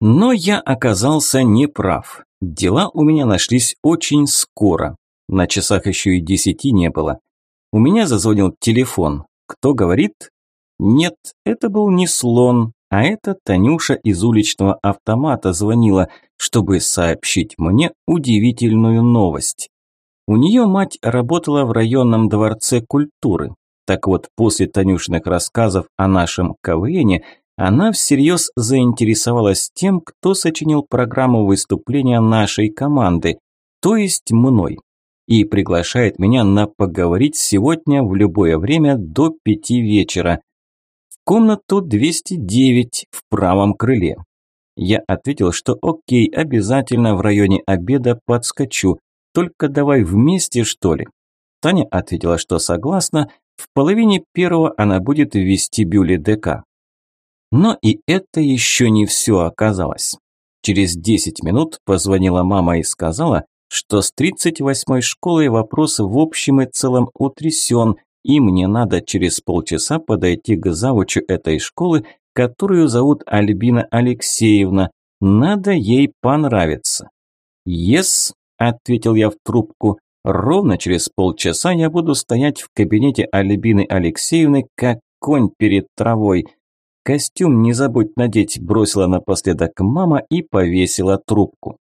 Но я оказался неправ. Дела у меня нашлись очень скоро. На часах еще и десяти не было. У меня зазвонил телефон. Кто говорит? Нет, это был не слон, а это Танюша из уличного автомата звонила, чтобы сообщить мне удивительную новость. У нее мать работала в районном дворце культуры. Так вот, после Танюшиных рассказов о нашем КВНе, она всерьез заинтересовалась тем, кто сочинил программу выступления нашей команды, то есть мной, и приглашает меня на поговорить сегодня в любое время до пяти вечера. В комнату 209 в правом крыле. Я ответил, что окей, обязательно в районе обеда подскочу, только давай вместе, что ли. Таня ответила, что согласна, в половине первого она будет в вестибюле ДК. Но и это еще не все оказалось. Через 10 минут позвонила мама и сказала, что с 38-й школой вопрос в общем и целом утрясен, и мне надо через полчаса подойти к завучу этой школы, которую зовут Альбина Алексеевна. Надо ей понравиться. «Ес», yes, – ответил я в трубку, Ровно через полчаса я буду стоять в кабинете Альбины Алексеевны, как конь перед травой. Костюм не забудь надеть, бросила напоследок мама и повесила трубку.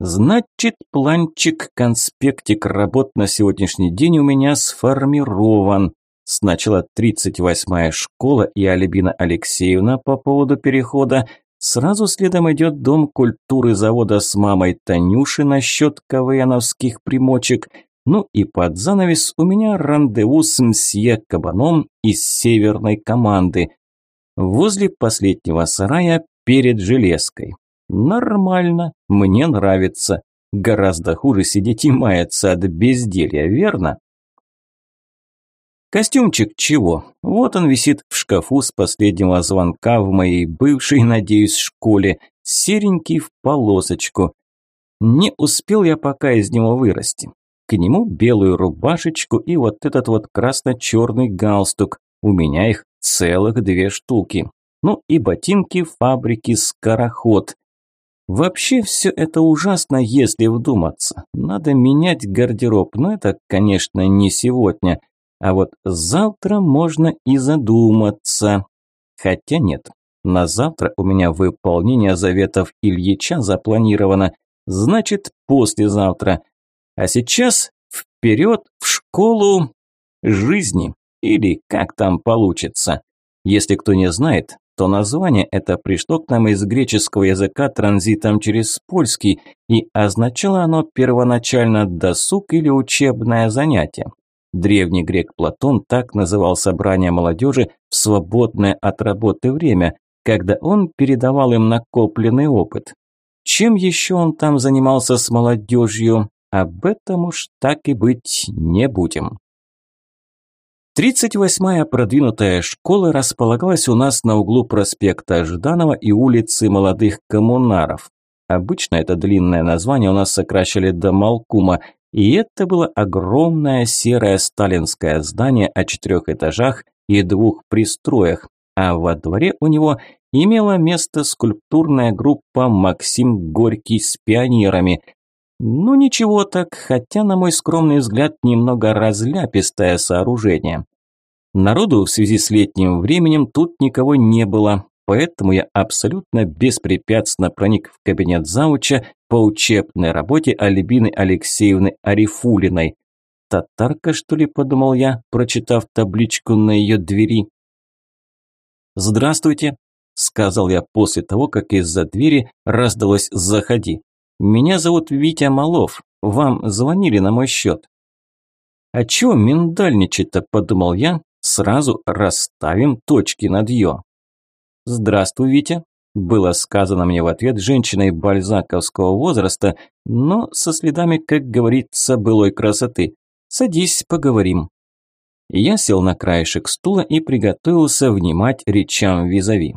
Значит, планчик, конспектик работ на сегодняшний день у меня сформирован. Сначала 38-я школа и Альбина Алексеевна по поводу перехода, Сразу следом идет Дом культуры завода с мамой Танюши насчет КВНовских примочек. Ну и под занавес у меня рандеву с мсье Кабаном из северной команды. Возле последнего сарая перед железкой. Нормально, мне нравится. Гораздо хуже сидеть и маяться от безделья, верно? Костюмчик чего? Вот он висит в шкафу с последнего звонка в моей бывшей, надеюсь, школе, серенький в полосочку. Не успел я пока из него вырасти. К нему белую рубашечку и вот этот вот красно-черный галстук. У меня их целых две штуки. Ну и ботинки фабрики «Скороход». Вообще все это ужасно, если вдуматься. Надо менять гардероб, но это, конечно, не сегодня. А вот завтра можно и задуматься. Хотя нет, на завтра у меня выполнение заветов Ильича запланировано, значит послезавтра. А сейчас вперед в школу жизни, или как там получится. Если кто не знает, то название это пришло к нам из греческого языка транзитом через польский, и означало оно первоначально досуг или учебное занятие. Древний грек Платон так называл собрание молодежи в свободное от работы время, когда он передавал им накопленный опыт. Чем еще он там занимался с молодежью, об этом уж так и быть не будем. 38-я продвинутая школа располагалась у нас на углу проспекта Жданова и улицы Молодых Коммунаров. Обычно это длинное название у нас сокращали до Малкума, и это было огромное серое сталинское здание о четырех этажах и двух пристроях, а во дворе у него имела место скульптурная группа «Максим Горький с пионерами». Ну ничего так, хотя, на мой скромный взгляд, немного разляпистое сооружение. Народу в связи с летним временем тут никого не было, поэтому я абсолютно беспрепятственно проник в кабинет зауча по учебной работе Альбины Алексеевны Арифулиной. Татарка, что ли, подумал я, прочитав табличку на ее двери. «Здравствуйте», – сказал я после того, как из-за двери раздалось «Заходи». «Меня зовут Витя Малов. Вам звонили на мой счет». «А чего миндальничать-то?» – подумал я. «Сразу расставим точки над «ё». «Здравствуй, Витя», – было сказано мне в ответ женщиной бальзаковского возраста, но со следами, как говорится, былой красоты. «Садись, поговорим». Я сел на краешек стула и приготовился внимать речам визави.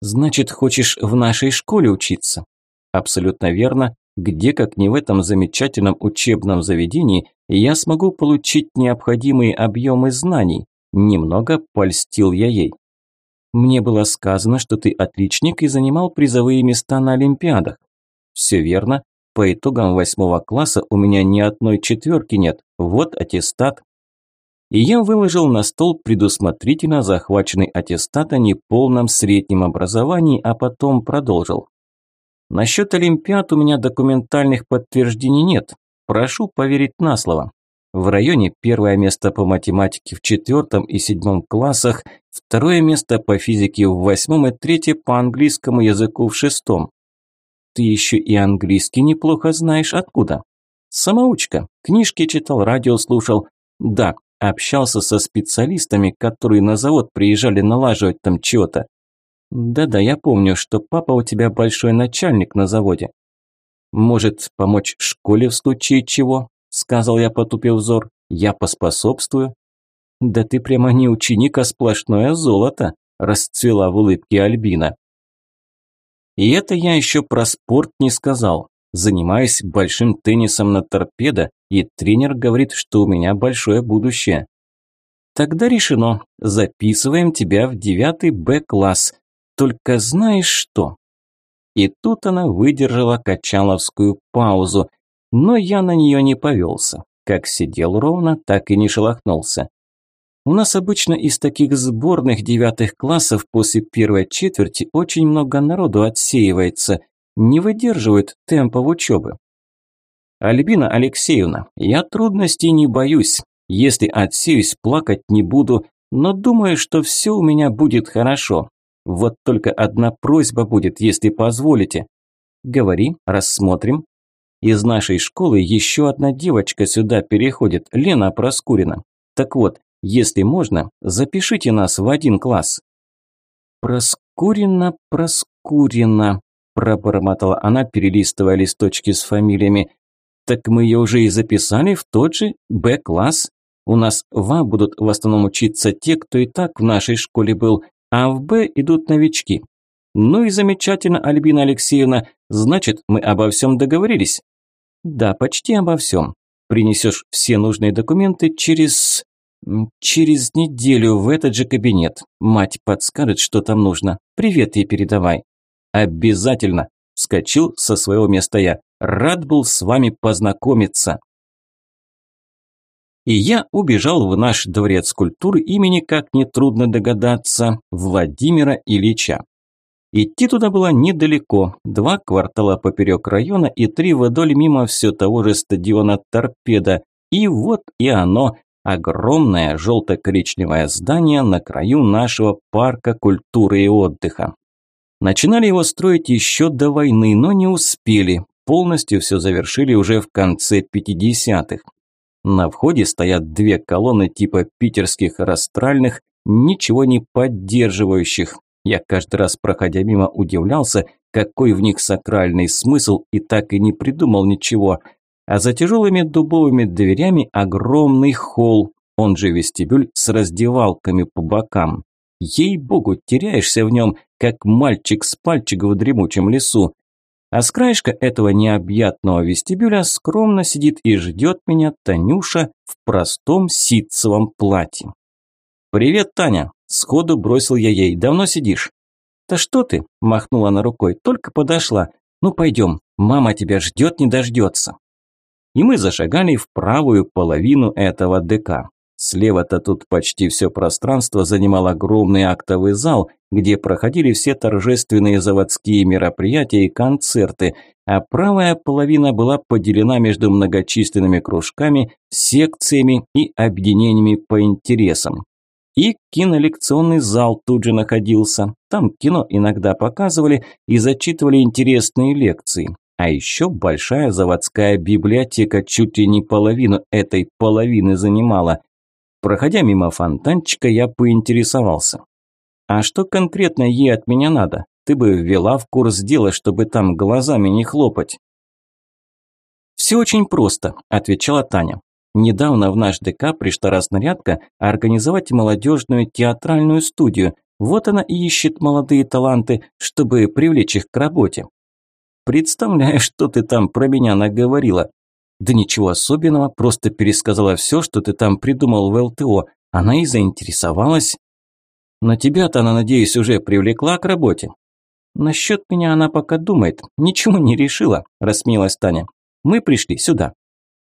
«Значит, хочешь в нашей школе учиться?» «Абсолютно верно. Где, как не в этом замечательном учебном заведении, я смогу получить необходимые объемы знаний?» Немного польстил я ей. Мне было сказано, что ты отличник и занимал призовые места на Олимпиадах. Все верно. По итогам восьмого класса у меня ни одной четверки нет. Вот аттестат. И я выложил на стол предусмотрительно захваченный аттестат о неполном среднем образовании, а потом продолжил. Насчет Олимпиад у меня документальных подтверждений нет. Прошу поверить на слово. В районе первое место по математике в четвертом и седьмом классах, второе место по физике в восьмом и третье по английскому языку в шестом. Ты еще и английский неплохо знаешь. Откуда? Самоучка. Книжки читал, радио слушал. Да, общался со специалистами, которые на завод приезжали налаживать там чего-то. Да-да, я помню, что папа у тебя большой начальник на заводе. Может, помочь школе в случае чего? Сказал я, потупив взор. Я поспособствую. Да ты прямо не ученик, а сплошное золото, расцвела в улыбке Альбина. И это я еще про спорт не сказал. Занимаюсь большим теннисом на торпедо, и тренер говорит, что у меня большое будущее. Тогда решено, записываем тебя в девятый Б-класс. Только знаешь что? И тут она выдержала качаловскую паузу, но я на нее не повелся. Как сидел ровно, так и не шелохнулся. У нас обычно из таких сборных девятых классов после первой четверти очень много народу отсеивается, не выдерживают темпов учебы. Альбина Алексеевна, я трудностей не боюсь. Если отсеюсь, плакать не буду, но думаю, что все у меня будет хорошо. Вот только одна просьба будет, если позволите. Говори, рассмотрим. Из нашей школы еще одна девочка сюда переходит, Лена Проскурина. Так вот, если можно, запишите нас в один класс. Проскурина, Проскурина, пробормотала она, перелистывая листочки с фамилиями. Так мы ее уже и записали в тот же Б-класс. У нас в А будут в основном учиться те, кто и так в нашей школе был, а в Б идут новички. Ну и замечательно, Альбина Алексеевна, значит, мы обо всем договорились? Да, почти обо всем. Принесешь все нужные документы через... через неделю в этот же кабинет. Мать подскажет, что там нужно. Привет ей передавай. Обязательно. Вскочил со своего места я. Рад был с вами познакомиться и я убежал в наш дворец культуры имени, как нетрудно догадаться, Владимира Ильича. Идти туда было недалеко, два квартала поперек района и три вдоль мимо все того же стадиона «Торпеда». И вот и оно, огромное желто-коричневое здание на краю нашего парка культуры и отдыха. Начинали его строить еще до войны, но не успели. Полностью все завершили уже в конце 50-х. На входе стоят две колонны типа питерских растральных, ничего не поддерживающих. Я каждый раз, проходя мимо, удивлялся, какой в них сакральный смысл, и так и не придумал ничего. А за тяжелыми дубовыми дверями огромный холл, он же вестибюль с раздевалками по бокам. Ей-богу, теряешься в нем, как мальчик с пальчик в дремучем лесу. А с краешка этого необъятного вестибюля скромно сидит и ждет меня Танюша в простом ситцевом платье. «Привет, Таня!» – сходу бросил я ей. «Давно сидишь?» «Да что ты?» – махнула она рукой. «Только подошла. Ну пойдем, мама тебя ждет, не дождется». И мы зашагали в правую половину этого ДК. Слева-то тут почти все пространство занимал огромный актовый зал, где проходили все торжественные заводские мероприятия и концерты, а правая половина была поделена между многочисленными кружками, секциями и объединениями по интересам. И кинолекционный зал тут же находился. Там кино иногда показывали и зачитывали интересные лекции. А еще большая заводская библиотека чуть ли не половину этой половины занимала. Проходя мимо фонтанчика, я поинтересовался. «А что конкретно ей от меня надо? Ты бы ввела в курс дела, чтобы там глазами не хлопать». «Все очень просто», – отвечала Таня. «Недавно в наш ДК пришла разнарядка организовать молодежную театральную студию. Вот она и ищет молодые таланты, чтобы привлечь их к работе». «Представляешь, что ты там про меня наговорила», да ничего особенного, просто пересказала все, что ты там придумал в ЛТО. Она и заинтересовалась. Но тебя-то она, надеюсь, уже привлекла к работе. Насчет меня она пока думает, ничего не решила, рассмеялась Таня. Мы пришли сюда.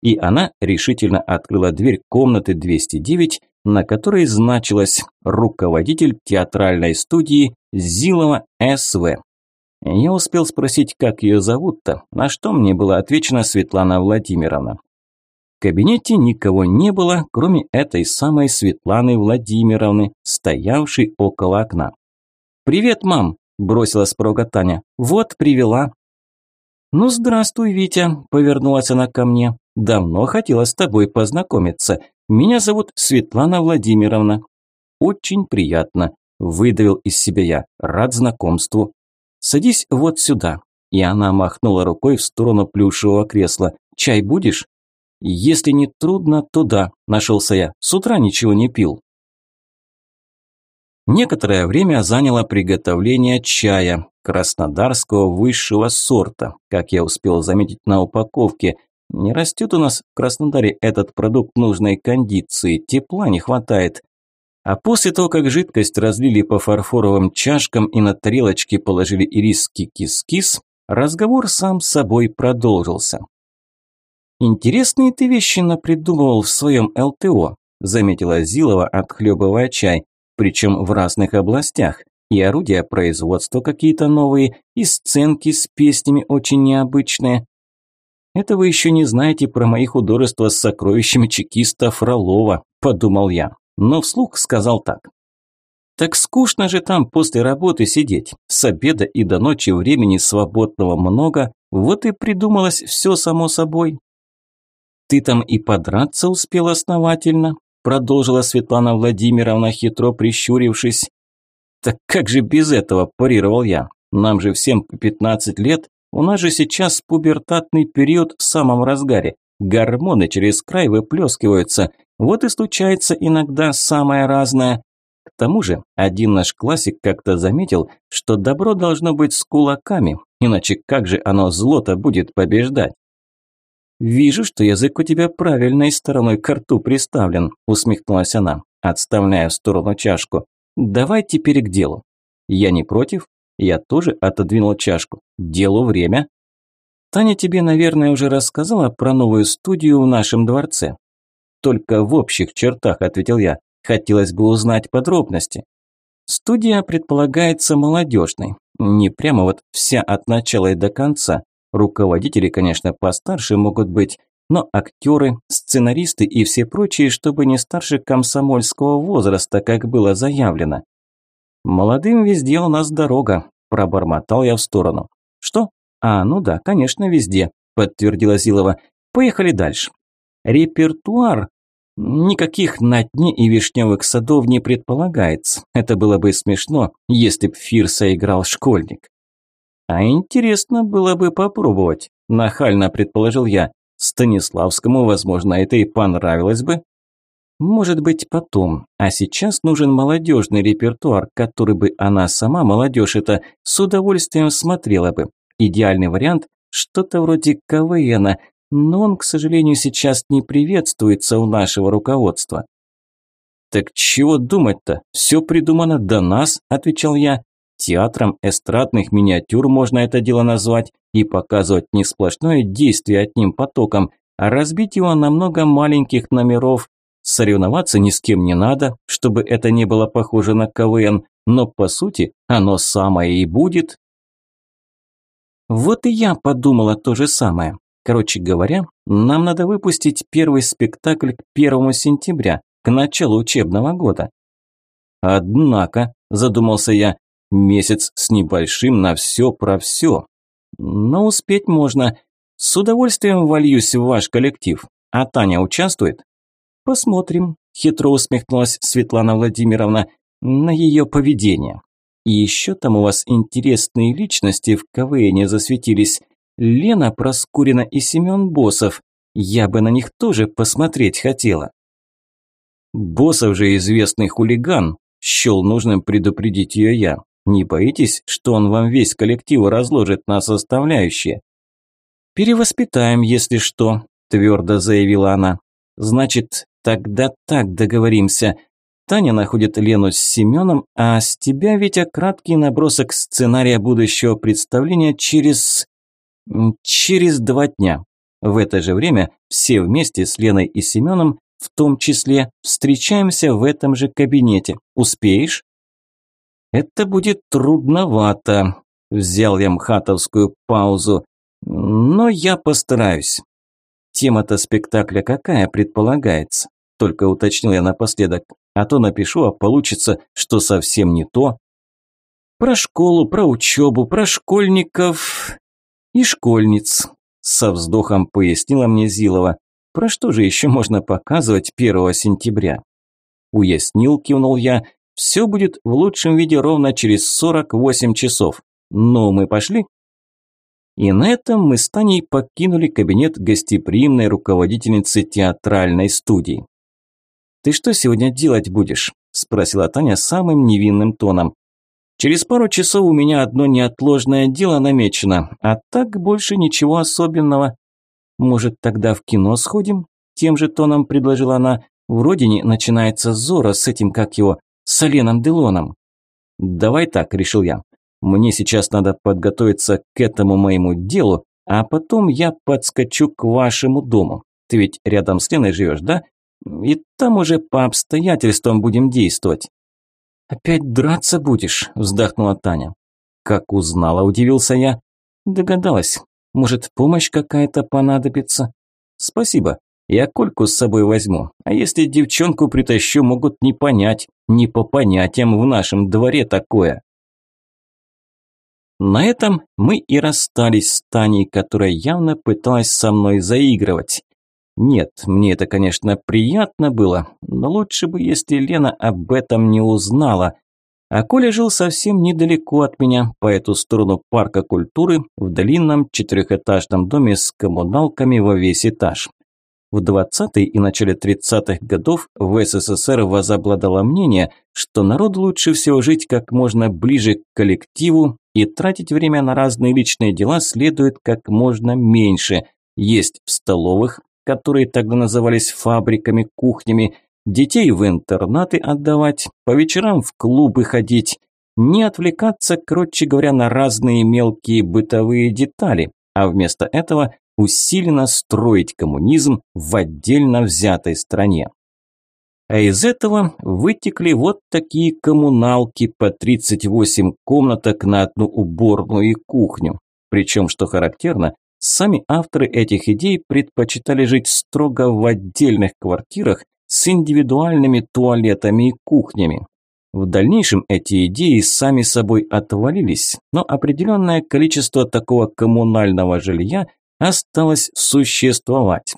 И она решительно открыла дверь комнаты 209, на которой значилось руководитель театральной студии Зилова СВ. Я успел спросить, как ее зовут-то, на что мне было отвечено Светлана Владимировна. В кабинете никого не было, кроме этой самой Светланы Владимировны, стоявшей около окна. «Привет, мам!» – бросила с порога Таня. «Вот, привела». «Ну, здравствуй, Витя», – повернулась она ко мне. «Давно хотела с тобой познакомиться. Меня зовут Светлана Владимировна». «Очень приятно», – выдавил из себя я. «Рад знакомству». «Садись вот сюда». И она махнула рукой в сторону плюшевого кресла. «Чай будешь?» «Если не трудно, то да», – нашелся я. «С утра ничего не пил». Некоторое время заняло приготовление чая, краснодарского высшего сорта, как я успел заметить на упаковке. Не растет у нас в Краснодаре этот продукт нужной кондиции, тепла не хватает. А после того, как жидкость разлили по фарфоровым чашкам и на тарелочке положили ириски кис-кис, разговор сам собой продолжился. «Интересные ты вещи напридумывал в своем ЛТО», заметила Зилова, отхлебывая чай, причем в разных областях. И орудия производства какие-то новые, и сценки с песнями очень необычные. Это вы еще не знаете про мои художества с сокровищами чекиста Фролова, подумал я но вслух сказал так. Так скучно же там после работы сидеть. С обеда и до ночи времени свободного много, вот и придумалось все само собой. Ты там и подраться успел основательно, продолжила Светлана Владимировна, хитро прищурившись. Так как же без этого, парировал я. Нам же всем по 15 лет, у нас же сейчас пубертатный период в самом разгаре. Гормоны через край выплескиваются, вот и случается иногда самое разное. К тому же, один наш классик как-то заметил, что добро должно быть с кулаками, иначе как же оно зло-то будет побеждать? «Вижу, что язык у тебя правильной стороной к рту приставлен», – усмехнулась она, отставляя в сторону чашку. «Давай теперь к делу». «Я не против?» Я тоже отодвинул чашку. «Делу время». «Таня тебе, наверное, уже рассказала про новую студию в нашем дворце. «Только в общих чертах», – ответил я. «Хотелось бы узнать подробности». Студия предполагается молодежной. Не прямо вот вся от начала и до конца. Руководители, конечно, постарше могут быть, но актеры, сценаристы и все прочие, чтобы не старше комсомольского возраста, как было заявлено. «Молодым везде у нас дорога», – пробормотал я в сторону. «Что? А, ну да, конечно, везде», – подтвердила Зилова. «Поехали дальше. Репертуар никаких на дне и вишневых садов не предполагается. Это было бы смешно, если б Фирса играл школьник. А интересно было бы попробовать, нахально предположил я. Станиславскому, возможно, это и понравилось бы. Может быть, потом. А сейчас нужен молодежный репертуар, который бы она сама, молодежь это, с удовольствием смотрела бы. Идеальный вариант – что-то вроде КВНа, но он, к сожалению, сейчас не приветствуется у нашего руководства. «Так чего думать-то? Все придумано до нас», – отвечал я. «Театром эстрадных миниатюр можно это дело назвать и показывать не сплошное действие одним потоком, а разбить его на много маленьких номеров. Соревноваться ни с кем не надо, чтобы это не было похоже на КВН, но по сути оно самое и будет». Вот и я подумала то же самое. Короче говоря, нам надо выпустить первый спектакль к первому сентября, к началу учебного года. Однако, задумался я, месяц с небольшим на все про все. Но успеть можно. С удовольствием вольюсь в ваш коллектив. А Таня участвует? Посмотрим, хитро усмехнулась Светлана Владимировна, на ее поведение. И еще там у вас интересные личности в КВНе засветились. Лена Проскурина и Семен Босов. Я бы на них тоже посмотреть хотела. Босов же известный хулиган, счел нужным предупредить ее я. Не боитесь, что он вам весь коллектив разложит на составляющие? Перевоспитаем, если что, твердо заявила она. Значит, тогда так договоримся. Таня находит Лену с Семеном, а с тебя, Витя, краткий набросок сценария будущего представления через... через два дня. В это же время все вместе с Леной и Семеном, в том числе, встречаемся в этом же кабинете. Успеешь? Это будет трудновато. Взял я мхатовскую паузу. Но я постараюсь. Тема-то спектакля какая предполагается? Только уточнил я напоследок. А то напишу, а получится, что совсем не то. Про школу, про учебу, про школьников и школьниц. Со вздохом пояснила мне Зилова. Про что же еще можно показывать 1 сентября? Уяснил, кивнул я. Все будет в лучшем виде ровно через 48 часов. Ну, мы пошли? И на этом мы с Таней покинули кабинет гостеприимной руководительницы театральной студии. «Ты что сегодня делать будешь?» – спросила Таня самым невинным тоном. «Через пару часов у меня одно неотложное дело намечено, а так больше ничего особенного. Может, тогда в кино сходим?» – тем же тоном предложила она. «В родине начинается Зора с этим, как его, с Оленом Делоном». «Давай так», – решил я. Мне сейчас надо подготовиться к этому моему делу, а потом я подскочу к вашему дому. Ты ведь рядом с Леной живешь, да? И там уже по обстоятельствам будем действовать». «Опять драться будешь?» – вздохнула Таня. «Как узнала?» – удивился я. «Догадалась. Может, помощь какая-то понадобится?» «Спасибо. Я Кольку с собой возьму. А если девчонку притащу, могут не понять. Не по понятиям в нашем дворе такое». На этом мы и расстались с Таней, которая явно пыталась со мной заигрывать. Нет, мне это, конечно, приятно было, но лучше бы, если Лена об этом не узнала. А Коля жил совсем недалеко от меня, по эту сторону парка культуры, в длинном четырехэтажном доме с коммуналками во весь этаж. В 20-е и начале 30-х годов в СССР возобладало мнение, что народу лучше всего жить как можно ближе к коллективу и тратить время на разные личные дела следует как можно меньше. Есть в столовых, которые тогда назывались фабриками, кухнями, детей в интернаты отдавать, по вечерам в клубы ходить, не отвлекаться, короче говоря, на разные мелкие бытовые детали, а вместо этого усиленно строить коммунизм в отдельно взятой стране. А из этого вытекли вот такие коммуналки по 38 комнаток на одну уборную и кухню. Причем, что характерно, сами авторы этих идей предпочитали жить строго в отдельных квартирах с индивидуальными туалетами и кухнями. В дальнейшем эти идеи сами собой отвалились, но определенное количество такого коммунального жилья осталось существовать.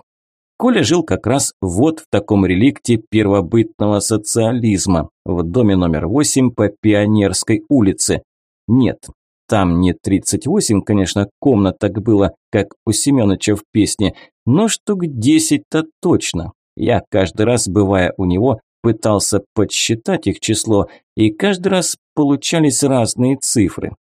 Коля жил как раз вот в таком реликте первобытного социализма, в доме номер 8 по Пионерской улице. Нет, там не 38, конечно, комнаток было, как у Семёныча в песне, но штук 10-то точно. Я каждый раз, бывая у него, пытался подсчитать их число, и каждый раз получались разные цифры.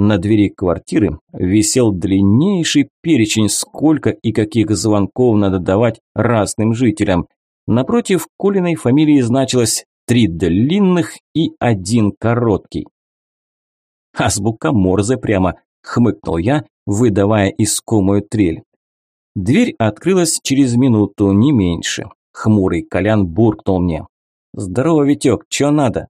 На двери квартиры висел длиннейший перечень, сколько и каких звонков надо давать разным жителям. Напротив Колиной фамилии значилось три длинных и один короткий. «Азбука Морзе прямо», – хмыкнул я, выдавая искомую трель. Дверь открылась через минуту, не меньше. Хмурый Колян буркнул мне. «Здорово, Витек, чё надо?»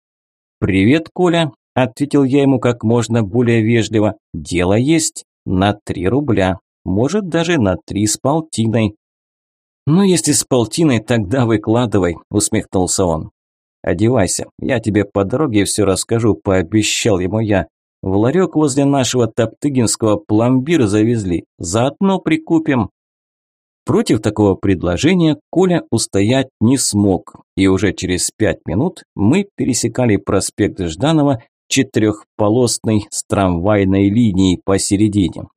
«Привет, Коля», Ответил я ему как можно более вежливо. Дело есть. На три рубля. Может, даже на три с полтиной. «Ну, если с полтиной, тогда выкладывай», – усмехнулся он. «Одевайся, я тебе по дороге все расскажу», – пообещал ему я. «В ларек возле нашего Топтыгинского пломбир завезли, заодно прикупим». Против такого предложения Коля устоять не смог, и уже через пять минут мы пересекали проспект Жданова четырехполосной с трамвайной линией посередине.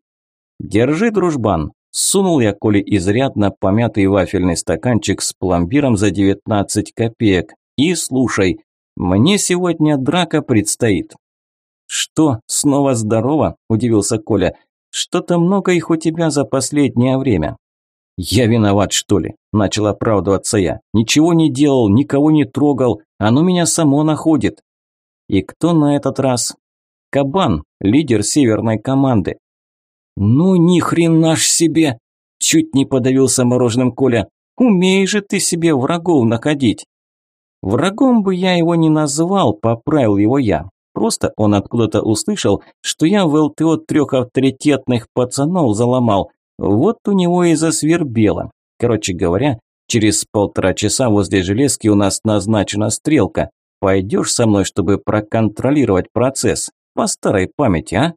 «Держи, дружбан!» – сунул я Коле изрядно помятый вафельный стаканчик с пломбиром за 19 копеек. «И слушай, мне сегодня драка предстоит». «Что, снова здорово?» – удивился Коля. «Что-то много их у тебя за последнее время». «Я виноват, что ли?» – начал оправдываться я. «Ничего не делал, никого не трогал, оно меня само находит». «И кто на этот раз?» «Кабан, лидер северной команды». «Ну ни хрена ж себе!» – чуть не подавился мороженым Коля. «Умеешь же ты себе врагов находить!» Врагом бы я его не назвал, поправил его я. Просто он откуда-то услышал, что я в ЛТО трех авторитетных пацанов заломал. Вот у него и засвербело. Короче говоря, через полтора часа возле железки у нас назначена стрелка. Пойдешь со мной, чтобы проконтролировать процесс? По старой памяти, а?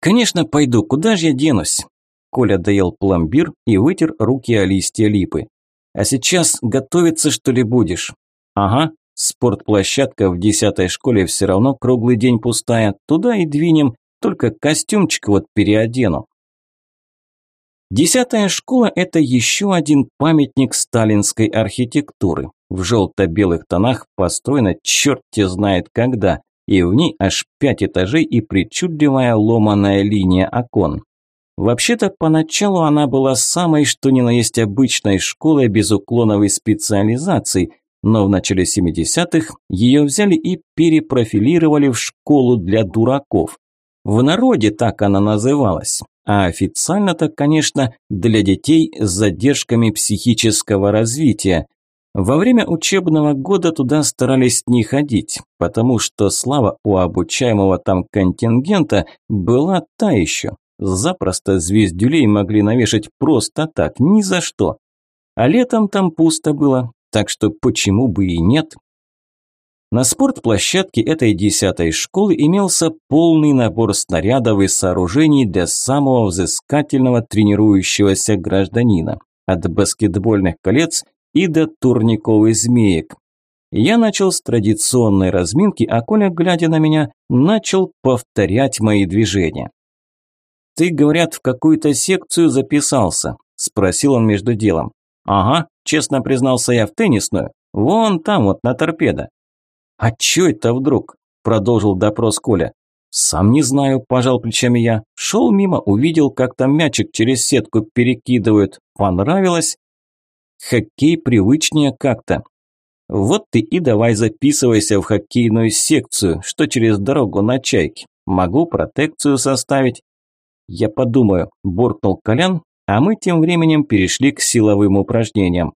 Конечно, пойду. Куда же я денусь? Коля доел пломбир и вытер руки о листья липы. А сейчас готовиться что ли будешь? Ага, спортплощадка в десятой школе все равно круглый день пустая. Туда и двинем, только костюмчик вот переодену. Десятая школа – это еще один памятник сталинской архитектуры. В желто-белых тонах построена черт те знает когда, и в ней аж пять этажей и причудливая ломаная линия окон. Вообще-то поначалу она была самой что ни на есть обычной школой без уклоновой специализации, но в начале 70-х ее взяли и перепрофилировали в школу для дураков. В народе так она называлась, а официально-то, конечно, для детей с задержками психического развития. Во время учебного года туда старались не ходить, потому что слава у обучаемого там контингента была та еще. Запросто звездюлей могли навешать просто так, ни за что. А летом там пусто было, так что почему бы и нет? На спортплощадке этой десятой школы имелся полный набор снарядов и сооружений для самого взыскательного тренирующегося гражданина. От баскетбольных колец и до турниковых змеек. Я начал с традиционной разминки, а Коля, глядя на меня, начал повторять мои движения. «Ты, говорят, в какую-то секцию записался?» – спросил он между делом. «Ага», – честно признался я, – «в теннисную. Вон там вот, на торпедо». «А чё это вдруг?» – продолжил допрос Коля. «Сам не знаю», – пожал плечами я. Шел мимо, увидел, как там мячик через сетку перекидывают. Понравилось. Хоккей привычнее как-то. Вот ты и давай записывайся в хоккейную секцию, что через дорогу на чайке. Могу протекцию составить. «Я подумаю», – буркнул Колян, а мы тем временем перешли к силовым упражнениям.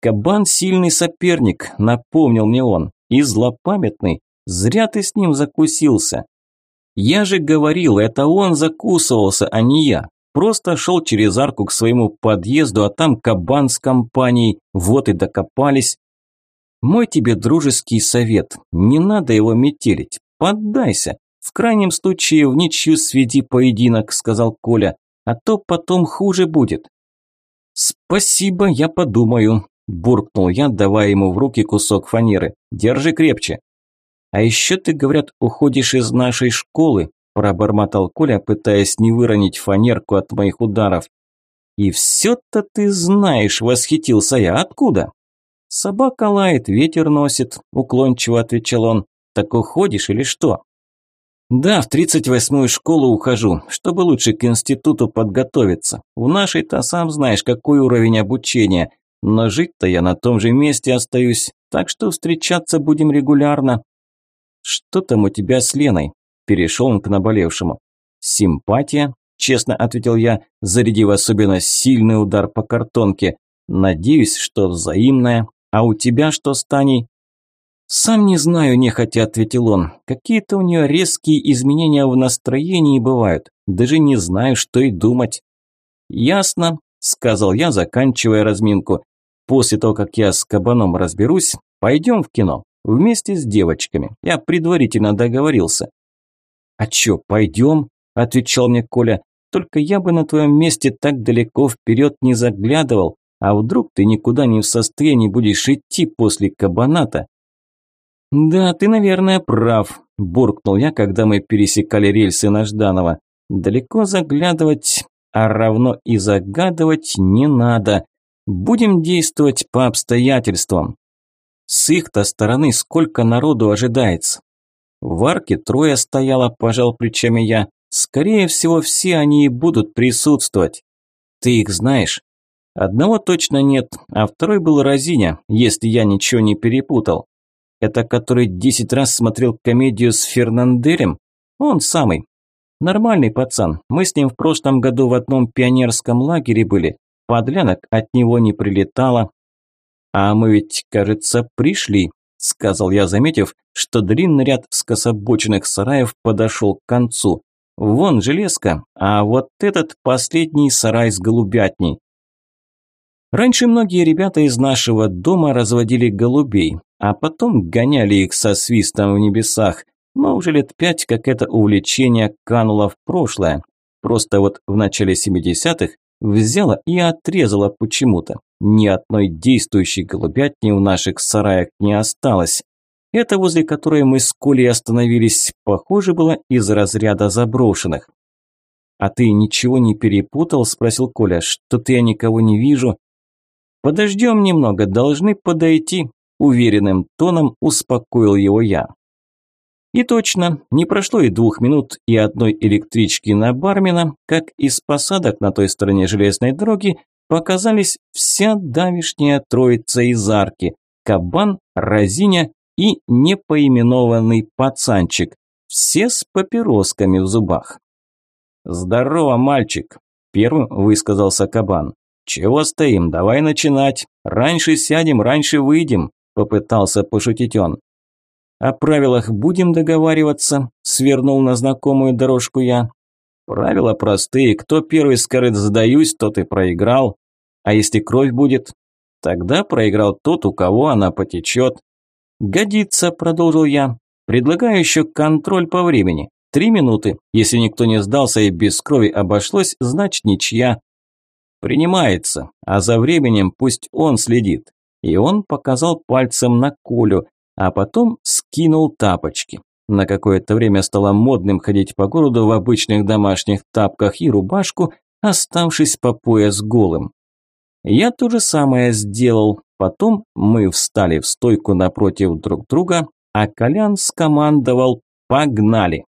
«Кабан – сильный соперник», – напомнил мне он, – «и злопамятный. Зря ты с ним закусился». «Я же говорил, это он закусывался, а не я. Просто шел через арку к своему подъезду, а там кабан с компанией, вот и докопались. Мой тебе дружеский совет, не надо его метелить, поддайся. «В крайнем случае в ничью сведи поединок», – сказал Коля, – «а то потом хуже будет». «Спасибо, я подумаю», – буркнул я, давая ему в руки кусок фанеры. «Держи крепче». «А еще ты, говорят, уходишь из нашей школы», – пробормотал Коля, пытаясь не выронить фанерку от моих ударов. «И все-то ты знаешь», – восхитился я. «Откуда?» «Собака лает, ветер носит», – уклончиво отвечал он. «Так уходишь или что?» Да, в 38-ю школу ухожу, чтобы лучше к институту подготовиться. В нашей-то сам знаешь, какой уровень обучения. Но жить-то я на том же месте остаюсь, так что встречаться будем регулярно. Что там у тебя с Леной? Перешел он к наболевшему. Симпатия, честно ответил я, зарядив особенно сильный удар по картонке. Надеюсь, что взаимная. А у тебя что с Таней? «Сам не знаю», – нехотя ответил он. «Какие-то у нее резкие изменения в настроении бывают. Даже не знаю, что и думать». «Ясно», – сказал я, заканчивая разминку. «После того, как я с кабаном разберусь, пойдем в кино. Вместе с девочками. Я предварительно договорился». «А чё, пойдем?» – отвечал мне Коля. «Только я бы на твоем месте так далеко вперед не заглядывал. А вдруг ты никуда не в состоянии будешь идти после кабаната?» «Да, ты, наверное, прав», – буркнул я, когда мы пересекали рельсы на Жданова. «Далеко заглядывать, а равно и загадывать не надо. Будем действовать по обстоятельствам. С их-то стороны сколько народу ожидается?» В арке трое стояло, пожал плечами я. «Скорее всего, все они и будут присутствовать». Ты их знаешь? Одного точно нет, а второй был Розиня, если я ничего не перепутал. Это который десять раз смотрел комедию с Фернандерем? Он самый. Нормальный пацан. Мы с ним в прошлом году в одном пионерском лагере были. Подлянок от него не прилетало. А мы ведь, кажется, пришли, сказал я, заметив, что длинный ряд скособоченных сараев подошел к концу. Вон железка, а вот этот последний сарай с голубятней. Раньше многие ребята из нашего дома разводили голубей, а потом гоняли их со свистом в небесах, но уже лет пять как это увлечение кануло в прошлое. Просто вот в начале 70-х взяла и отрезала почему-то. Ни одной действующей голубятни в наших сараях не осталось. Это возле которой мы с Колей остановились, похоже, было из разряда заброшенных. «А ты ничего не перепутал?» – спросил Коля. «Что-то я никого не вижу». «Подождем немного, должны подойти», – уверенным тоном успокоил его я. И точно, не прошло и двух минут и одной электрички на Бармина, как из посадок на той стороне железной дороги показались вся давишняя троица из арки – Кабан, Разиня и непоименованный пацанчик, все с папиросками в зубах. «Здорово, мальчик!» – первым высказался кабан. «Чего стоим? Давай начинать. Раньше сядем, раньше выйдем», – попытался пошутить он. «О правилах будем договариваться?» – свернул на знакомую дорожку я. «Правила простые. Кто первый скажет «сдаюсь», тот и проиграл. А если кровь будет? Тогда проиграл тот, у кого она потечет. «Годится», – продолжил я. «Предлагаю еще контроль по времени. Три минуты. Если никто не сдался и без крови обошлось, значит ничья». «Принимается. А за временем пусть он следит». И он показал пальцем на Колю, а потом скинул тапочки. На какое-то время стало модным ходить по городу в обычных домашних тапках и рубашку, оставшись по пояс голым. Я то же самое сделал, Потом мы встали в стойку напротив друг друга, а Колян скомандовал «Погнали!».